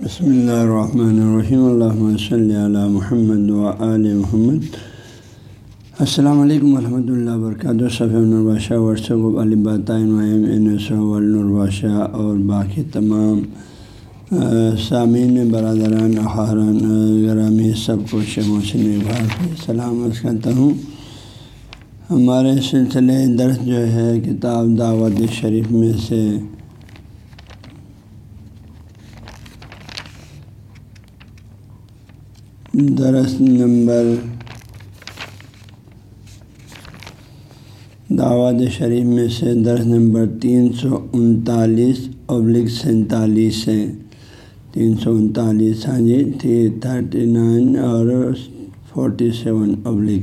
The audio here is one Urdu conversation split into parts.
بسم اللہ الرحمن الرحیم اللہ صلی علی محمد و آل محمد السلام علیکم ورحمۃ اللہ وبرکاتہ صفی النورباشہ ورثہ الباطۂ النورباشہ اور باقی تمام سامعین، برادران احران گرامی، سب کو شموسن بھار سلام عرض کرتا ہوں. ہمارے سلسلے درس جو ہے کتاب دعوت شریف میں سے درس نمبر دعوت شریف میں سے درس نمبر تین سو انتالیس ابلک سینتالیس ہے۔ تین سو انتالیس ہاں جی تھی تھرٹی نائن اور فورٹی سیون ابلک۔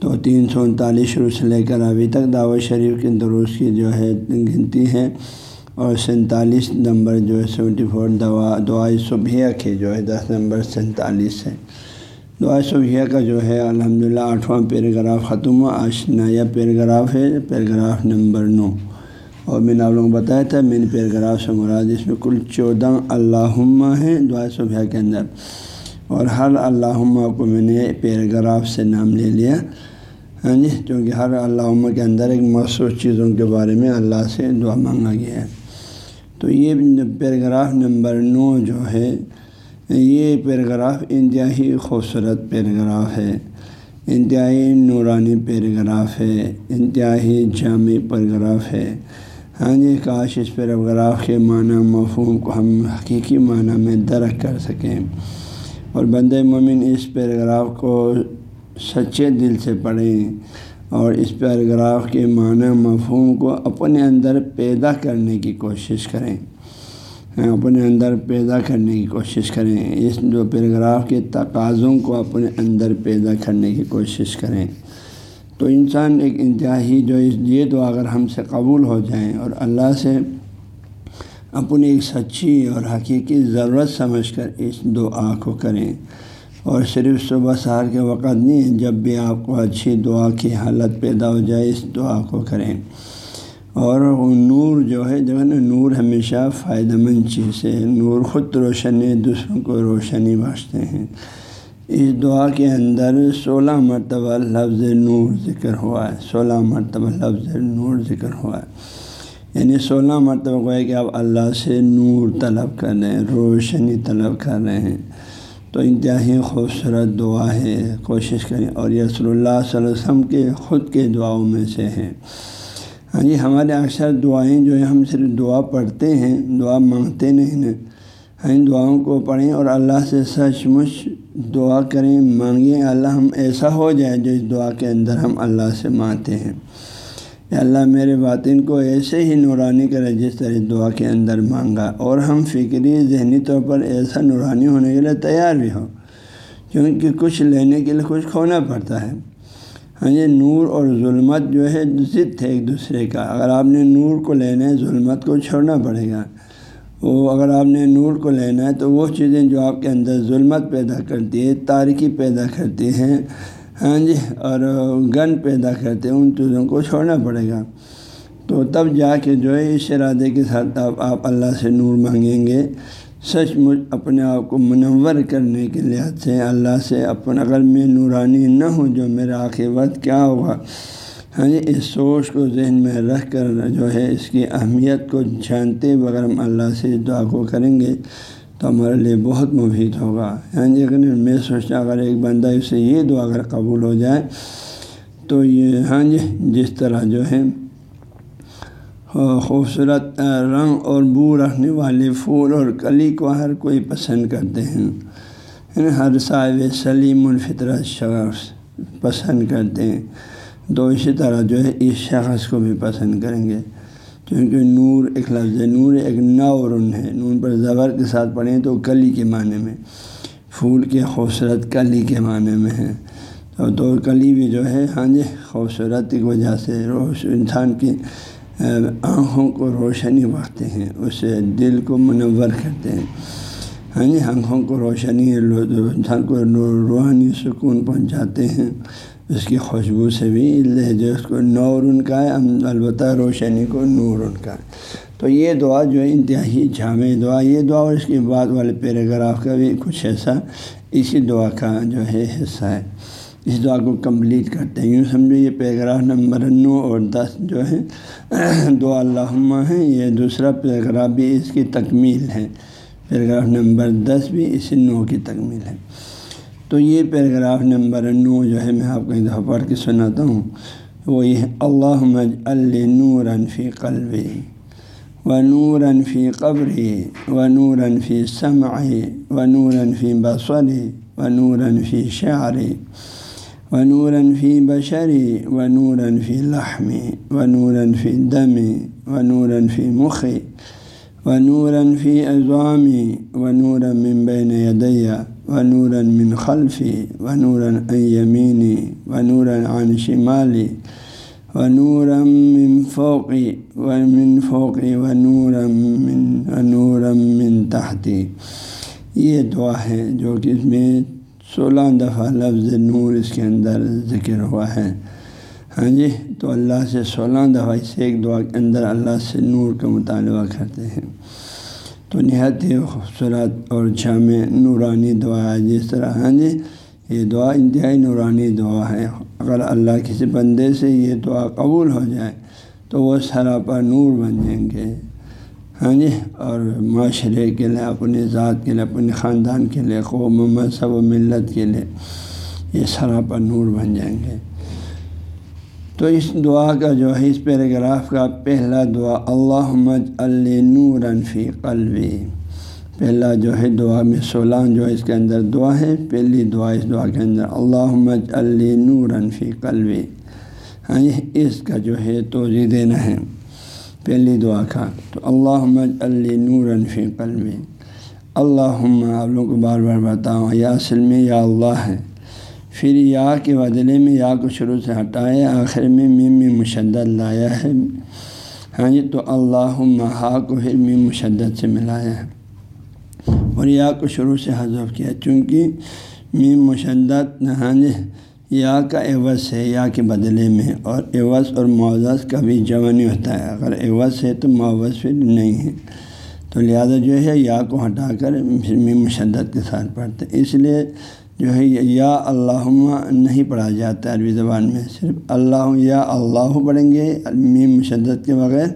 تو تین سو انتالیس شروع سے لے کر ابھی تک دعوت شریف کے دروس کی جو ہے گنتی ہے۔ اور سینتالیس نمبر جو ہے سیونٹی فور دعا دعائے صبح کے جو ہے دس نمبر سینتالیس ہے۔ دعائے صبح کا جو ہے الحمد للہ آٹھواں پیراگراف ختم ہوا۔ آج نیا پیراگراف ہے، پیراگراف نمبر نو۔ اور میں نے آپ لوگوں کو بتایا تھا، میں نے پیراگراف سے مراد اس میں کل چودہ اللہ ہیں دعائے صبح کے اندر۔ اور ہر اللہ کو میں نے پیراگراف سے نام لے لیا۔ ہاں جی کیونکہ ہر اللہ کے اندر ایک مخصوص چیزوں کے بارے میں اللہ سے دعا مانگا گیا ہے۔ تو یہ پیراگراف نمبر نو جو ہے، یہ پیراگراف انتہائی خوبصورت پیراگراف ہے، انتہائی نورانی پیراگراف ہے، انتہائی جامع پیراگراف ہے۔ ہاں جی کاش اس پیراگراف کے معنی مفہوم کو ہم حقیقی معنی میں درک کر سکیں۔ اور بند مومن اس پیراگراف کو سچے دل سے پڑھیں۔ اور اس پیراگراف کے معنی مفہوم کو اپنے اندر پیدا کرنے کی کوشش کریں۔ ہاں، اپنے اندر پیدا کرنے کی کوشش کریں۔ اس دو پیراگراف کے تقاضوں کو اپنے اندر پیدا کرنے کی کوشش کریں۔ تو انسان ایک انتہائی جو اس یہ دعا اگر ہم سے قبول ہو جائیں اور اللہ سے اپنی ایک سچی اور حقیقی ضرورت سمجھ کر اس دعا کو کریں۔ اور صرف صبح سہار کے وقت نہیں، جب بھی آپ کو اچھی دعا کی حالت پیدا ہو جائے، اس دعا کو کریں۔ اور نور جو ہے جو ہے نا، نور ہمیشہ فائدہ مند چیز ہے۔ نور خود روشنی، دوسروں کو روشنی بانٹتے ہیں۔ اس دعا کے اندر سولہ مرتبہ لفظ نور ذکر ہوا ہے۔ سولہ مرتبہ لفظ نور ذکر ہوا ہے۔ یعنی سولہ مرتبہ کو ہے کہ آپ اللہ سے نور طلب کر رہے ہیں، روشنی طلب کر رہے ہیں۔ تو انتہائی خوبصورت دعا ہے، کوشش کریں۔ اور یسر اللہ صلی اللہ علیہ وسلم کے خود کے دعاؤں میں سے ہیں۔ ہاں جی ہمارے اکثر دعائیں جو ہیں، ہم صرف دعا پڑھتے ہیں، دعا مانگتے نہیں ہیں۔ ہاں ان دعاؤں کو پڑھیں اور اللہ سے سچ مچ دعا کریں، مانگیں۔ اللہ ہم ایسا ہو جائے جو اس دعا کے اندر ہم اللہ سے مانتے ہیں۔ اللہ میرے باطن کو ایسے ہی نورانی کرے جس طرح دعا کے اندر مانگا، اور ہم فکری، ذہنی طور پر ایسا نورانی ہونے کے لیے تیار بھی ہوں کیونکہ کچھ لینے کے لیے کچھ کھونا پڑتا ہے۔ ہاں یہ نور اور ظلمت جو ہے ضد ہے ایک دوسرے کا۔ اگر آپ نے نور کو لینا ہے، ظلمت کو چھوڑنا پڑے گا۔ وہ اگر آپ نے نور کو لینا ہے، تو وہ چیزیں جو آپ کے اندر ظلمت پیدا کرتی ہے تاریکی پیدا کرتی ہیں ہاں جی اور گن پیدا کرتے ہیں، ان چیزوں کو چھوڑنا پڑے گا۔ تو تب جا کے جو ہے، اس ارادے کے ساتھ آپ آپ اللہ سے نور مانگیں گے۔ سچ مچ اپنے آپ کو منور کرنے کے لحاظ سے اللہ سے اپنا اگر میں نورانی نہ ہوں جو میرا عاقبت کیا ہوگا۔ ہاں جی اس سوچ کو ذہن میں رکھ کر جو ہے، اس کی اہمیت کو جانتے بغیر ہم اللہ سے دعا کو کریں گے۔ تو ہمارے لیے بہت مفید ہوگا۔ ہاں جی اگر میں سوچتا اگر ایک بندہ اسے یہ دعا اگر قبول ہو جائے تو یہ ہاں جی جس طرح جو ہے ہاں، خوبصورت رنگ اور بو رکھنے والے پھول اور کلی کو ہر کوئی پسند کرتے ہیں۔ یعنی ہر صاحب سلیم الفطرت شخص پسند کرتے ہیں۔ تو اسی طرح جو ہے، اس شخص کو بھی پسند کریں گے۔ کیونکہ نور ایک لفظ ہے، نور ایک نورن ہے۔ نون پر زبر کے ساتھ پڑھیں تو کلی کے معنی میں، پھول کے خوبصورت کلی کے معنی میں ہے۔ تو تو کلی بھی جو ہے ہاں جی خوبصورت کی وجہ سے روش، انسان کی آنکھوں کو روشنی بڑھتے ہیں، اسے دل کو منور کرتے ہیں۔ ہاں جی آنکھوں کو روشنی، انسان کو روحانی سکون پہنچاتے ہیں۔ اس کی خوشبو سے بھی جو اس کو نور ان کا ہے البتہ روشنی کو نور ان کا ہے۔ تو یہ دعا جو ہے، انتہائی جامع دعا، یہ دعا اور اس کے بعد والے پیراگراف کا بھی کچھ ایسا اسی دعا کا جو ہے حصہ ہے۔ اس دعا کو کمپلیٹ کرتے ہیں۔ یوں سمجھو، یہ پیراگراف نمبر نو اور دس جو ہے، دعا اللہ ہیں یہ دوسرا پیراگراف بھی اس کی تکمیل ہے۔ پیراگراف نمبر دس بھی اسی نو کی تکمیل ہے۔ تو یہ پیراگراف نمبر نو جو ہے میں آپ کو دفعہ پڑھ کے سناتا ہوں۔ وہ یہ اللہ نور فی قلبی و نور فی قبری و نور فی و نور فی بصری و نور فی شعری و نور فی بشری و نور فی لحمی و نور فی دمی و نور فی مخی و نور فی اضوامی و نور من بین یدیہ و نور من خلفی و نور عن یمینی و نور عن شمالی و نورم من فوقی و من فوقی و نورم من و نورم من تحتی یہ دعا ہے جو کہ اس میں سولہ دفعہ لفظ نور اس کے اندر ذکر ہوا ہے۔ ہاں جی تو اللہ سے سولہ دفعہ اس ایک دعا کے اندر اللہ سے نور کا مطالبہ کرتے ہیں۔ تو نہایت ہی خوبصورت اور جامع نورانی دعا ہے جس طرح ہاں جی یہ دعا انتہائی نورانی دعا ہے۔ اگر اللہ کسی بندے سے یہ دعا قبول ہو جائے، تو وہ سراپا نور بن جائیں گے۔ ہاں جی اور معاشرے کے لیے اپنے ذات کے لیے اپنے خاندان کے لیے، قوم، مذہب و ملت کے لیے یہ سراپا نور بن جائیں گے۔ تو اس دعا کا جو ہے، اس پیراگراف کا پہلا دعا اللہ مج فی قلبی۔ پہلا جو ہے دعا میں سولہ جو ہے، اس کے اندر دعا ہے۔ پہلی دعا، اس دعا کے اندر اللہ مج نور فی قلبی۔ ہاں اس کا جو ہے توجہ دینا ہے۔ پہلی دعا کا، تو اللہ مج نور فی قلبی۔ اللہ آپ لوگوں کو بار بار بتاؤں، یا اصل میں یا اللہ ہے۔ پھر یا کے بدلے میں یا کو شروع سے ہٹائے، آخر میں میم میں مشدد لایا ہے۔ ہاں جی تو اللہ ہا کو پھر میم مشدد سے ملایا ہے۔ اور یا کو شروع سے حذف کیا، چونکہ میم مشدت ہاں جی یا کا عوض ہے یا کے بدلے میں، اور عوض اور معوض کا بھی جمع نہیں ہوتا ہے۔ اگر عوض ہے تو معوض پھر نہیں ہے۔ تو لہٰذا جو ہے، یا کو ہٹا کر میم مشدت کے ساتھ پڑھتے اس لیے جو ہے یا اللہ نہیں پڑھا جاتا عربی زبان میں، صرف اللہ یا اللہ پڑھیں گے، میم مشدت کے بغیر،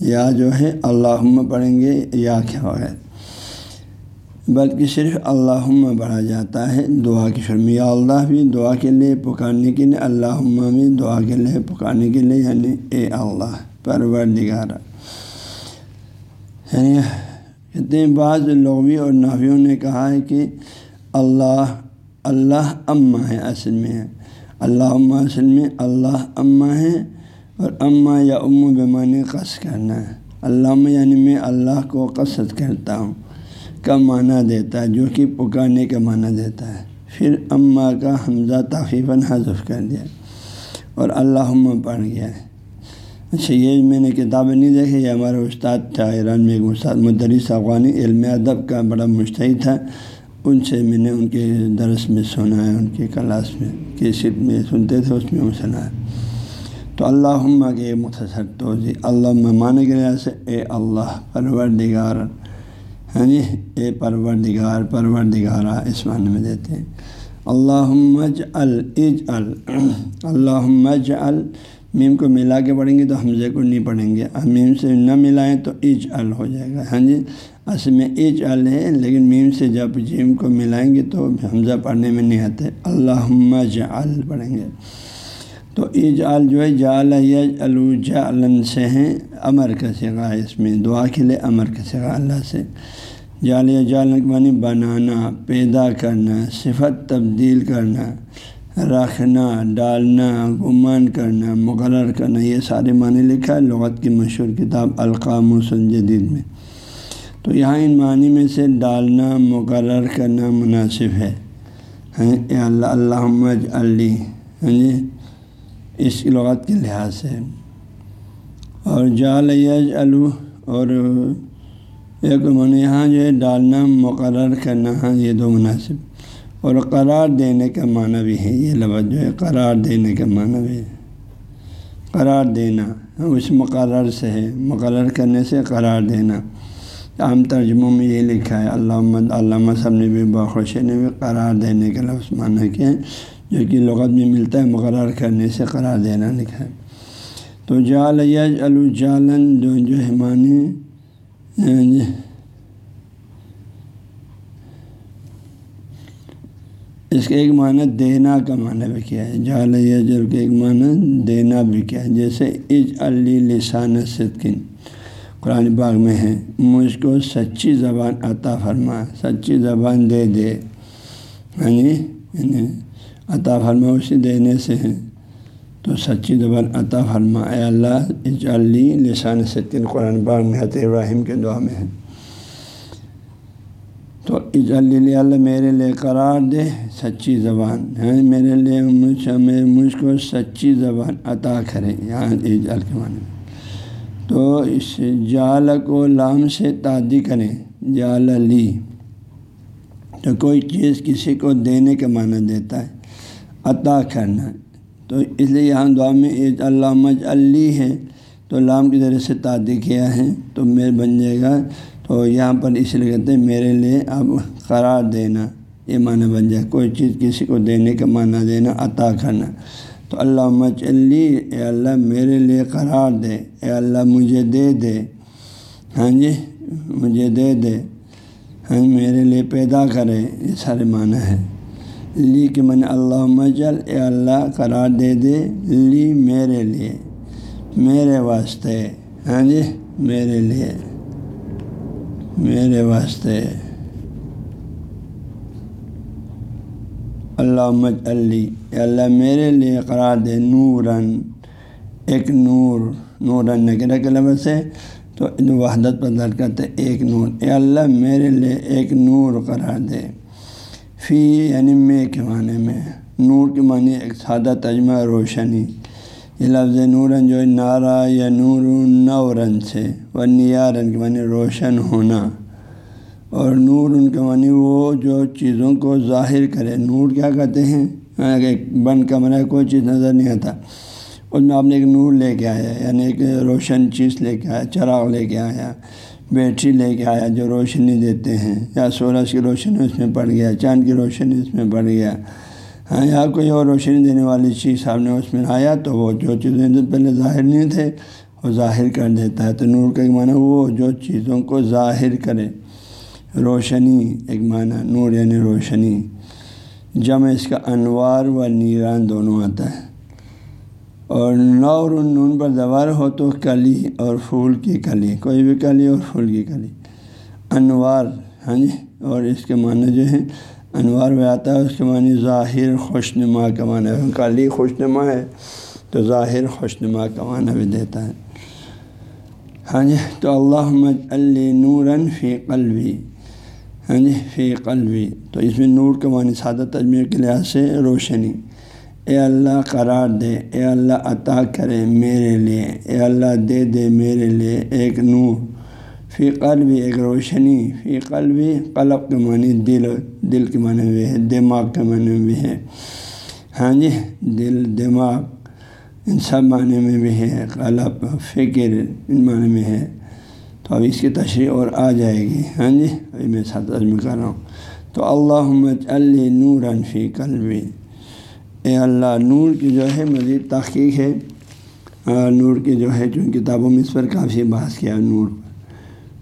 یا جو ہے اللہ پڑھیں گے، یا کے بغیر۔ بلکہ صرف اللہ پڑھا جاتا ہے دعا کی شرم یا اللہ بھی دعا کے لیے پکارنے کے لیے اللہ بھی دعا کے لیے پکارنے کے لیے یعنی اے اللہ پرور نگارہ یعنی کہتے ہیں، بعض لغوی اور نحویوں نے کہا ہے کہ اللہ اللہ اماں ہے اصل میں۔ ہے اللہ اصل میں اللہ اماں ہے اور اماں یا ام بیمانی قص کرنا ہے۔ اللہ یعنی میں اللہ کو قصد کرتا ہوں، کا معنی دیتا ہے، جو کہ پکانے کا معنی دیتا ہے۔ پھر اماں کا حمزہ تخیفاً حذف کر دیا اور اللہ پڑھ گیا۔ ہے اچھا یہ میں نے کتابیں نہیں دیکھی، یہ ہمارے استاد تھا ایران میں ایک استاد مدرس افغانی، علم ادب کا بڑا مشتعد تھا۔ ان سے میں نے ان کے درس میں سنا ہے ان کے کلاس میں کیسٹ میں سنتے تھے، اس میں سنا ہے تو اللہ کے مختصر توضیع، اللہ مانے کے لحاظ سے اے اللہ پروردگار ہاں جی اے پرور پروردگارہ اس معنی میں دیتے ہیں۔ اللہ مج الج ال اللہ مج ال میم کو ملا کے پڑھیں گے تو حمزے کو نہیں پڑھیں گے۔ میم سے نہ ملائیں تو ایج ال ہو جائے گا۔ ہاں جی؟ اصل میں ایج ال ہے، لیکن میم سے جب جیم کو ملائیں گے تو حمزہ پڑھنے میں نہیں آتے اللہ مج ال پڑھیں گے۔ تو ایج ال جو ہے جال یج الن سے ہیں، امر کا سگا اس میں۔ دعا کے لیے امر کا سگا اللہ سے۔ جال جال معنی بنانا، پیدا کرنا، صفت تبدیل کرنا۔ رکھنا، ڈالنا، گمان کرنا، مقرر کرنا، یہ سارے معنی لکھا ہے لغت کی مشہور کتاب القام و جدید میں۔ تو یہاں ان معنی میں سے ڈالنا، مقرر کرنا مناسب ہے۔ ہاں اللہ اللہ علی ہاں جی اس لغت کے لحاظ سے۔ اور جال یج الو اور ایک یہاں جو ہے ڈالنا، مقرر کرنا ہاں یہ دو مناسب۔ اور قرار دینے کا معنی بھی ہے، یہ لفظ جو ہے، قرار دینے کا معنی بھی ہے۔ قرار دینا، اس مقرر سے ہے۔ مقرر کرنے سے قرار دینا۔ عام ترجموں میں یہ لکھا ہے، علامہ علامہ صاحب نے بھی بخوشی نے بھی قرار دینے کا لفظ مانا کیا جو کہ لغت میں ملتا ہے، مقرر کرنے سے قرار دینا لکھا ہے۔ تو جال یج الجالن جو جو ہے، معنی یعنی اس کا ایک معنی دینا کا معنی بھی کیا ہے۔ جال یجل کا ایک معنی دینا بھی کیا ہے۔ جیسے اج علی لسان صدقن۔ قرآن باغ میں ہے، مجھ کو سچی زبان عطا فرما، سچی زبان دے دے۔ یعنی یعنی عطا فرما، اسے دینے سے ہے۔ تو سچی زبان عطا فرما۔ اے اللہ اجعلی لسان ستین قرآن باغ میں حت ابراہیم کے دعا میں ہے۔ اللہ میرے لیے قرار دے، سچی زبان۔ ہے میرے لیے مجھ مجھ کو سچی زبان عطا کرے۔ یہاں اجعل کے معنی تو اس جال کو لام سے تعدی کریں۔ جال لی تو کوئی چیز کسی کو دینے کا معنی دیتا ہے، عطا کرنا۔ تو اس لیے یہاں دعا میں اللہ مج علی ہے۔ تو لام کی ذریعے سے تعدی کیا ہے، تو میرے بن جائے گا۔ تو یہاں پر اس لیے کہتے ہیں میرے لیے اب قرار دینا، یہ معنی بن جائے، کوئی چیز کسی کو دینے کا معنی دینا، عطا کرنا۔ تو اللہ مچلی اے اللہ میرے لیے قرار دے، اے اللہ مجھے دے دے۔ ہاں جی مجھے دے دے۔ ہاں جی، میرے لیے پیدا کرے، یہ سارے معنی ہے لی کہ من اللہ مجل اے اللہ قرار دے دے۔ لی میرے لیے، میرے واسطے۔ ہاں جی میرے لیے۔ میرے واسطے۔ اللہ مج علی اللہ میرے لیے قرار دے نوراً، ایک نور نورن نگر کے لفظ ہے تو وحدت پر در کرتے ایک نور۔ اے اللہ میرے لیے ایک نور قرار دے۔ فی یعنی میں کے معنی میں، نور کے معنی ایک سادہ تجمہ روشنی۔ یہ لفظ نورن جو ہے، نارا یا نور نورن سے و نیارن کے معنی روشن ہونا۔ اور نور ان کے معنی وہ جو چیزوں کو ظاہر کرے۔ نور کیا کہتے ہیں؟ ایک بند کمرہ کوئی چیز نظر نہیں آتا۔ اس میں آپ نے ایک نور لے کے آیا یعنی ایک روشن چیز لے کے آیا، چراغ لے کے آیا، بیٹری لے کے آیا جو روشنی دیتے ہیں۔ یا سورج کی روشنی اس میں پڑ گیا، چاند کی روشنی اس میں پڑ گیا۔ ہاں یا کوئی اور روشنی دینے والی چیز آپ نے اس میں آیا تو وہ جو چیزیں پہلے ظاہر نہیں تھے، وہ ظاہر کر دیتا ہے۔ تو نور کا ایک معنی وہ جو چیزوں کو ظاہر کرے۔ روشنی ایک معنی، نور یعنی روشنی۔ جمع اس کا انوار و نیران دونوں آتا ہے۔ اور نور نون پر دوار ہو تو کلی اور پھول کی کلی، کوئی بھی کلی اور پھول کی کلی۔ انوار ہاں جی اور اس کے معنی جو ہے انوار میں آتا ہے، اس کے معنی ظاہر خوش نما کا معنی ہے۔ خوش نما ہے تو ظاہر خوش نما کا معنی بھی دیتا ہے۔ ہاں جی تو اللہ علی نوراً فی قلبی۔ ہاں جی فی قلبی۔ تو اس میں نور کے معنی سادہ تجمیر کے لحاظ سے روشنی۔ اے اللہ، قرار دے۔ اے اللہ، عطا کرے میرے لیے۔ اے اللہ، دے دے میرے لیے ایک نور۔ فی قلبی ایک روشنی، فی قلبی قلب کے معنی دل دل کے معنی بھی ہے، دماغ کے معنی بھی ہے۔ ہاں جی دل، دماغ ان سب معنی میں بھی ہے، قلب، فکر ان معنی میں ہے۔ تو اب اس کی تشریح اور آ جائے گی۔ ہاں جی ابھی میں ساتھ عزم کر رہا ہوں۔ تو اللہ علی نور فی قلبی۔ اے اللہ، نور کی جو ہے مزید تحقیق ہے۔ نور کی جو ہے چون کتابوں میں اس پر کافی بحث کیا، نور۔ پر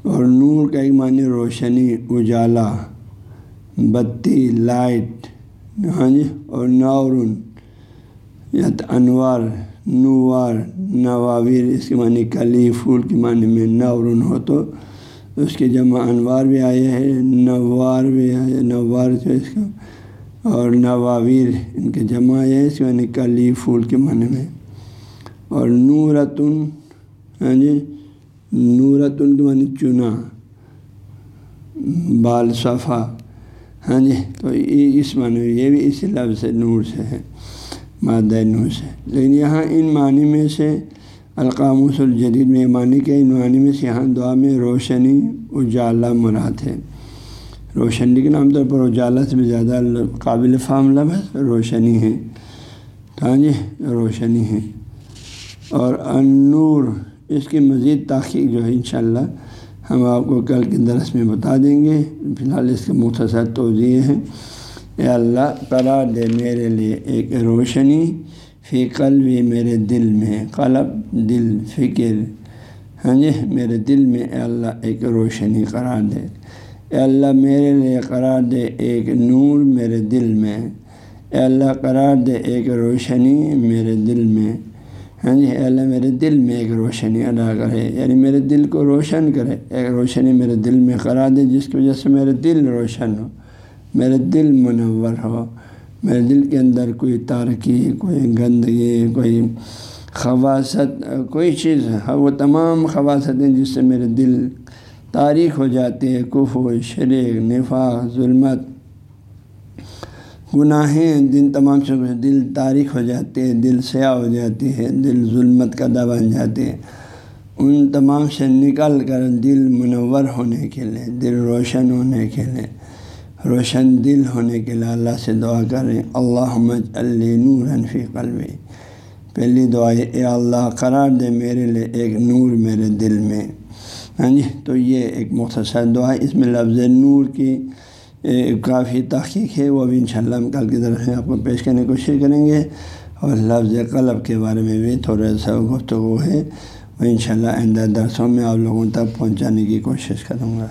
اور نور کا ایک معنی روشنی، اجالا، بتی، لائٹ ہاں جی اور نورن یا انوار، نوار، نواویر، اس کے معنی کلی پھول کے معنی میں نورن ہو تو اس کے جمع انوار بھی آئے ہیں، نوار بھی آئے نوار جو اس کا، اور نواویر ان کے جمع آئے اس کے معنی کلی پھول کے معنی میں، اور نورتن ہاں جی نورتن کے معنی چنا بال صفا ہاں جی تو اس معنی، یہ بھی اسی لفظ سے نور سے ہے، مادہ نور سے۔ لیکن یہاں ان معنی میں سے القاموس الجدید میں معنی کے ان معنی میں سے یہاں دعا میں روشنی، اجالا مراد ہے۔ روشنی کے نام طور پر اجالا سے بھی زیادہ قابل فام لفظ روشنی ہے۔ ہاں جی روشنی ہے۔ اور انور اس کی مزید تحقیق جو ہے انشاءاللہ ہم آپ کو کل کے درس میں بتا دیں گے۔ فی الحال اس کے مختصر توضیع ہیں۔ اے اللہ قرار دے میرے لیے ایک روشنی فی قلبی میرے دل میں، قلب، دل، فکر ہاں جی میرے دل میں اے اللہ ایک روشنی قرار دے۔ اے اللہ، میرے لیے قرار دے ایک نور میرے دل میں۔ اے اللہ، قرار دے ایک روشنی میرے دل میں۔ ہاں جی اللہ میرے دل میں ایک روشنی ادا کرے۔ یعنی میرے دل کو روشن کرے۔ ایک روشنی میرے دل میں قرار دے، جس کی وجہ سے میرے دل روشن ہو، میرے دل منور ہو۔ میرے دل کے اندر کوئی تارکی، کوئی گندگی، کوئی خواصت، کوئی چیز۔ ہاں، وہ تمام خواصتیں جس سے میرے دل تاریخ ہو جاتے ہیں کف و شریک نفاق، ظلمت گناہیں دن تمام سے دل تاریخ ہو جاتے ہیں، دل سیاہ ہو جاتی ہے دل ظلمت کا دا بن جاتے ہیں۔ ان تمام سے نکل کر دل منور ہونے کے لیے، دل روشن ہونے کے لیے، روشن دل ہونے کے لیے اللہ سے دعا کریں۔ اللہ نور فی قلبی۔ پہلی دعا اے اللہ، قرار دے میرے لیے ایک نور میرے دل میں۔ ہاں جی تو یہ ایک مختصر دعا اس میں لفظ نور کی کافی تحقیق ہے، وہ بھی انشاءاللہ ہم کل کی طرف سے آپ کو پیش کرنے کی کوشش کریں گے اور لفظ قلب کے بارے میں بھی تھوڑا سا گفتگو ہے۔ وہ انشاءاللہ آئندہ درسوں میں آپ لوگوں تک پہنچانے کی کوشش کروں گا۔